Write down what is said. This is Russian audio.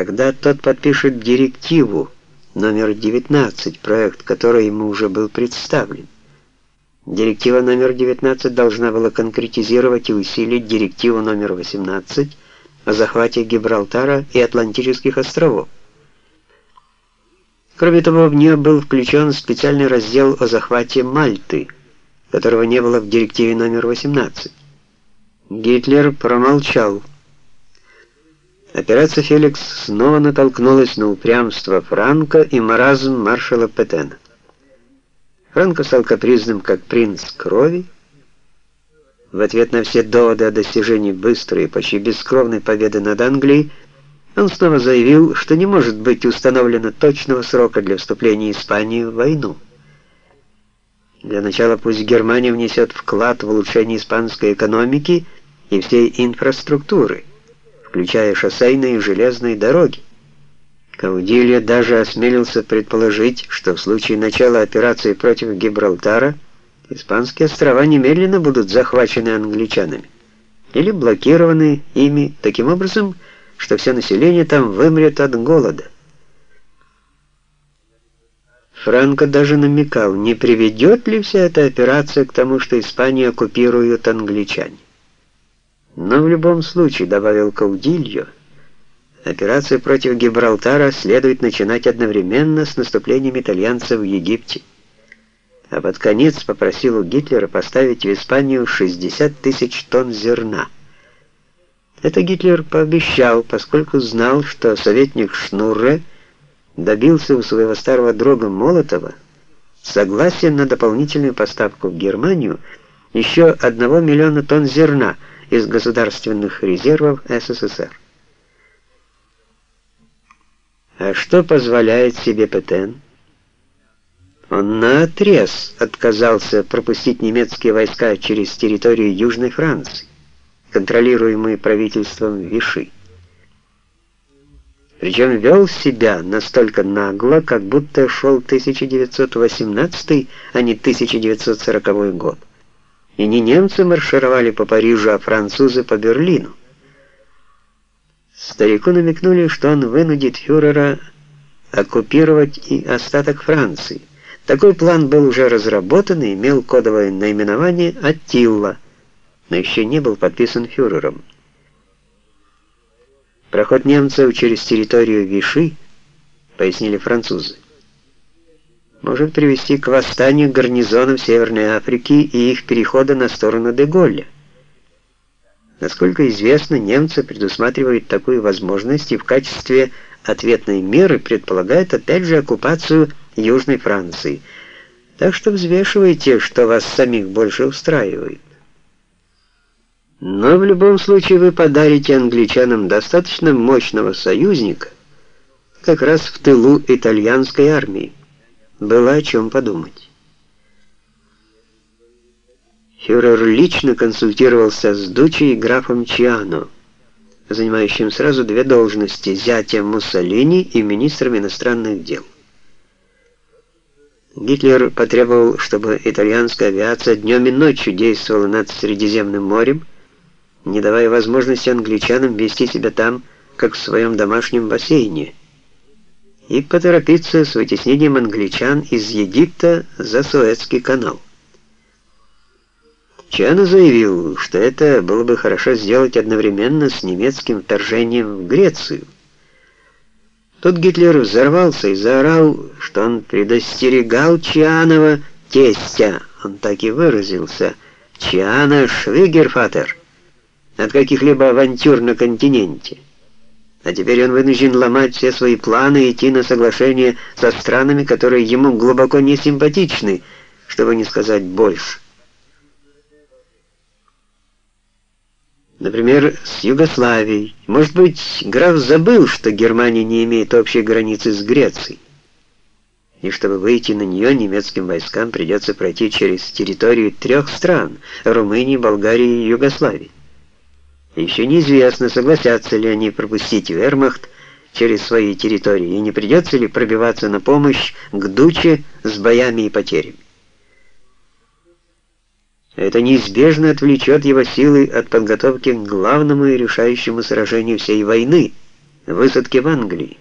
когда тот подпишет директиву номер 19, проект которой ему уже был представлен. Директива номер 19 должна была конкретизировать и усилить директиву номер 18 о захвате Гибралтара и Атлантических островов. Кроме того, в нее был включен специальный раздел о захвате Мальты, которого не было в директиве номер 18. Гитлер промолчал. Операция «Феликс» снова натолкнулась на упрямство Франка и маразм маршала Петена. Франко стал капризным, как принц крови. В ответ на все доводы о достижении быстрой и почти бескровной победы над Англией, он снова заявил, что не может быть установлено точного срока для вступления Испании в войну. Для начала пусть Германия внесет вклад в улучшение испанской экономики и всей инфраструктуры, включая шоссейные и железные дороги. Каудилья даже осмелился предположить, что в случае начала операции против Гибралтара испанские острова немедленно будут захвачены англичанами или блокированы ими таким образом, что все население там вымрет от голода. Франко даже намекал, не приведет ли вся эта операция к тому, что Испанию оккупируют англичане. Но в любом случае, добавил Каудильо, Операцию против Гибралтара следует начинать одновременно с наступлением итальянцев в Египте. А под конец попросил у Гитлера поставить в Испанию 60 тысяч тонн зерна. Это Гитлер пообещал, поскольку знал, что советник Шнурре добился у своего старого друга Молотова согласия на дополнительную поставку в Германию еще 1 миллиона тонн зерна из государственных резервов СССР. А что позволяет себе Петен? Он наотрез отказался пропустить немецкие войска через территорию Южной Франции, контролируемые правительством Виши. Причем вел себя настолько нагло, как будто шел 1918, а не 1940 год. И не немцы маршировали по Парижу, а французы по Берлину. Старику намекнули, что он вынудит фюрера оккупировать и остаток Франции. Такой план был уже разработан и имел кодовое наименование «Аттилла», но еще не был подписан фюрером. Проход немцев через территорию Виши, пояснили французы, может привести к восстанию гарнизонов Северной Африки и их перехода на сторону Деголля. Насколько известно, немцы предусматривают такую возможность и в качестве ответной меры предполагают опять же оккупацию Южной Франции. Так что взвешивайте, что вас самих больше устраивает. Но в любом случае вы подарите англичанам достаточно мощного союзника, как раз в тылу итальянской армии. Было о чем подумать. Фюрер лично консультировался с Дучи графом Чиано, занимающим сразу две должности – зятем Муссолини и министром иностранных дел. Гитлер потребовал, чтобы итальянская авиация днем и ночью действовала над Средиземным морем, не давая возможности англичанам вести себя там, как в своем домашнем бассейне, и поторопиться с вытеснением англичан из Египта за Суэцкий канал. Чана заявил, что это было бы хорошо сделать одновременно с немецким вторжением в Грецию. Тут Гитлер взорвался и заорал, что он предостерегал Чианова тестя, он так и выразился, Чиана Швигерфатер, от каких-либо авантюр на континенте. А теперь он вынужден ломать все свои планы и идти на соглашение со странами, которые ему глубоко не симпатичны, чтобы не сказать больше. Например, с Югославией. Может быть, граф забыл, что Германия не имеет общей границы с Грецией. И чтобы выйти на нее, немецким войскам придется пройти через территорию трех стран – Румынии, Болгарии и Югославии. Еще неизвестно, согласятся ли они пропустить вермахт через свои территории, и не придется ли пробиваться на помощь к Дуче с боями и потерями. Это неизбежно отвлечет его силы от подготовки к главному и решающему сражению всей войны, высадке в Англии.